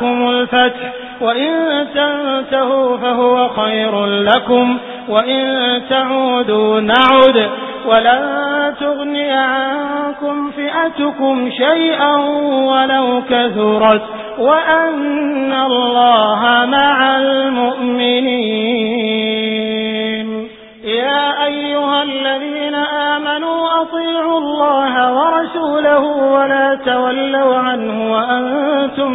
جاءكم الفتح. وإن تنتهوا فهو خير لكم. وإن تعودوا نعد. ولن تغني عنكم فئتكم شيئا ولو كثرت. وأن الله مع المؤمنين. يا أيها الذين آمنوا أطيعوا الله ورسوله ولا تولوا